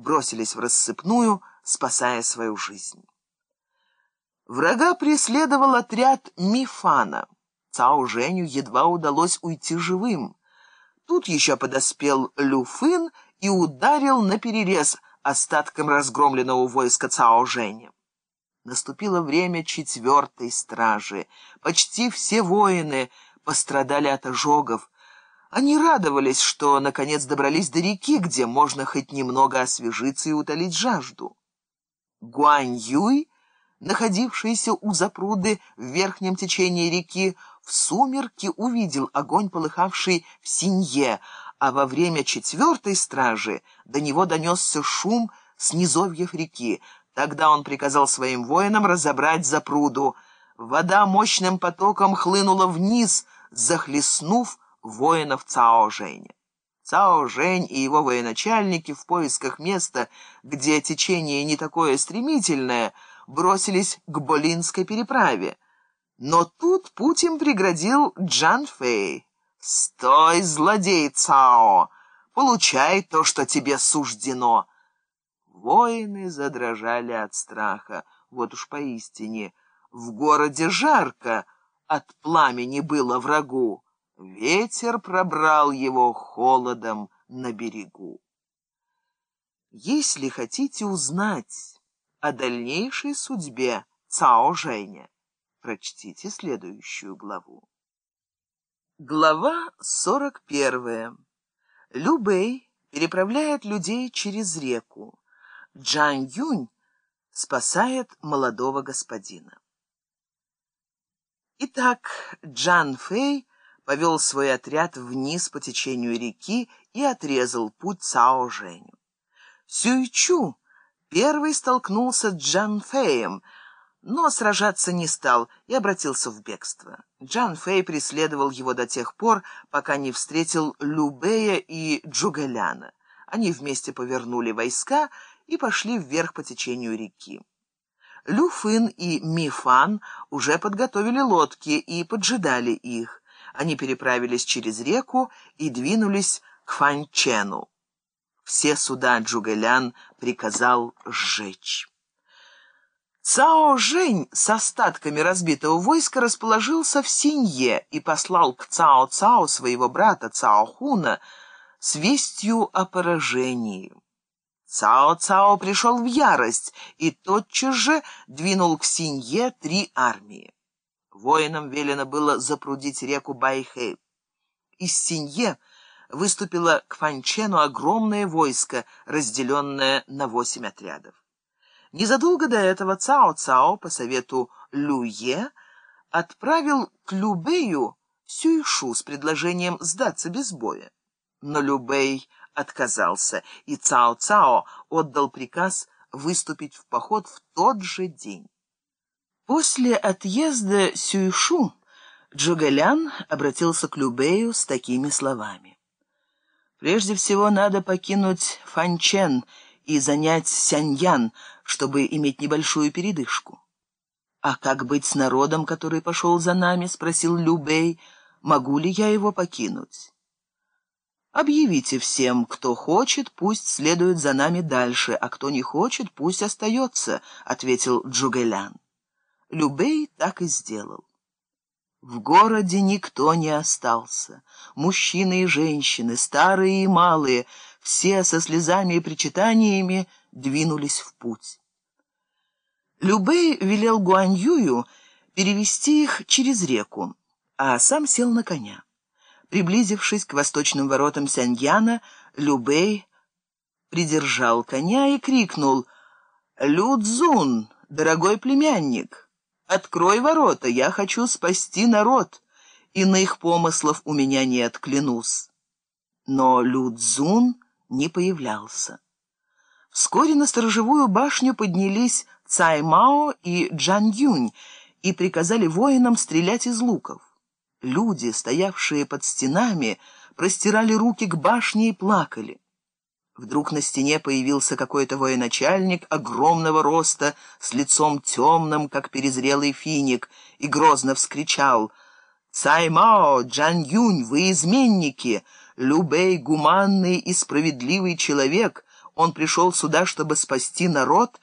бросились в рассыпную, спасая свою жизнь. Врага преследовал отряд Мифана. Цао Женю едва удалось уйти живым. Тут еще подоспел Люфын и ударил на перерез остатком разгромленного войска Цао Женя. Наступило время четвертой стражи. Почти все воины пострадали от ожогов. Они радовались, что наконец добрались до реки, где можно хоть немного освежиться и утолить жажду. Гуань Юй, находившийся у запруды в верхнем течении реки, в сумерки увидел огонь, полыхавший в Синье, а во время четвертой стражи до него донесся шум с низовьев реки. Тогда он приказал своим воинам разобрать запруду. Вода мощным потоком хлынула вниз, захлестнув воинов Цао Женя. Цао Жень и его военачальники в поисках места, где течение не такое стремительное, бросились к Болинской переправе. Но тут путь им преградил Джан Фэй. «Стой, злодей Цао! Получай то, что тебе суждено!» Воины задрожали от страха. Вот уж поистине, в городе жарко, от пламени было врагу. Ветер пробрал его холодом на берегу. Если хотите узнать о дальнейшей судьбе Цао Женя, прочтите следующую главу. Глава сорок первая. Любэй переправляет людей через реку. Джан Юнь спасает молодого господина. Итак, Джан Фэй повел свой отряд вниз по течению реки и отрезал путь Цао Женю. Сюйчу первый столкнулся с Джан Фэем, но сражаться не стал и обратился в бегство. Джан Фэй преследовал его до тех пор, пока не встретил Любея и Джугэляна. Они вместе повернули войска и пошли вверх по течению реки. Люфын и Мифан уже подготовили лодки и поджидали их. Они переправились через реку и двинулись к Фанчену. Все суда Джугэлян приказал сжечь. Цао Жень с остатками разбитого войска расположился в Синье и послал к Цао Цао своего брата Цао Хуна с вестью о поражении. Цао-Цао пришел в ярость и тотчас же двинул к Синье три армии. Воинам велено было запрудить реку Байхэй. Из Синье выступило к Фанчену огромное войско, разделенное на восемь отрядов. Незадолго до этого Цао-Цао по совету Люе отправил к Любею Сюйшу с предложением сдаться без боя. Но Любей отказался, и Цао-Цао отдал приказ выступить в поход в тот же день. После отъезда Сюйшу Джугэлян обратился к Любею с такими словами. «Прежде всего надо покинуть Фанчен и занять Сяньян, чтобы иметь небольшую передышку». «А как быть с народом, который пошел за нами?» — спросил Любей. «Могу ли я его покинуть?» Объявите всем, кто хочет, пусть следует за нами дальше, а кто не хочет, пусть остается», — ответил Джугэлян. Любей так и сделал. В городе никто не остался. Мужчины и женщины, старые и малые, все со слезами и причитаниями двинулись в путь. Любей велел Гуаньюю перевести их через реку, а сам сел на коня. Приблизившись к восточным воротам Сяньяна, Любей придержал коня и крикнул «Людзун, дорогой племянник, открой ворота, я хочу спасти народ, иных помыслов у меня нет, клянусь». Но Людзун не появлялся. Вскоре на сторожевую башню поднялись Цаймао и Джан Юнь и приказали воинам стрелять из луков. Люди, стоявшие под стенами, простирали руки к башне и плакали. Вдруг на стене появился какой-то военачальник огромного роста, с лицом темным, как перезрелый финик, и грозно вскричал «Цаймао, Джан Юнь, вы изменники! Любей гуманный и справедливый человек — Он пришел сюда, чтобы спасти народ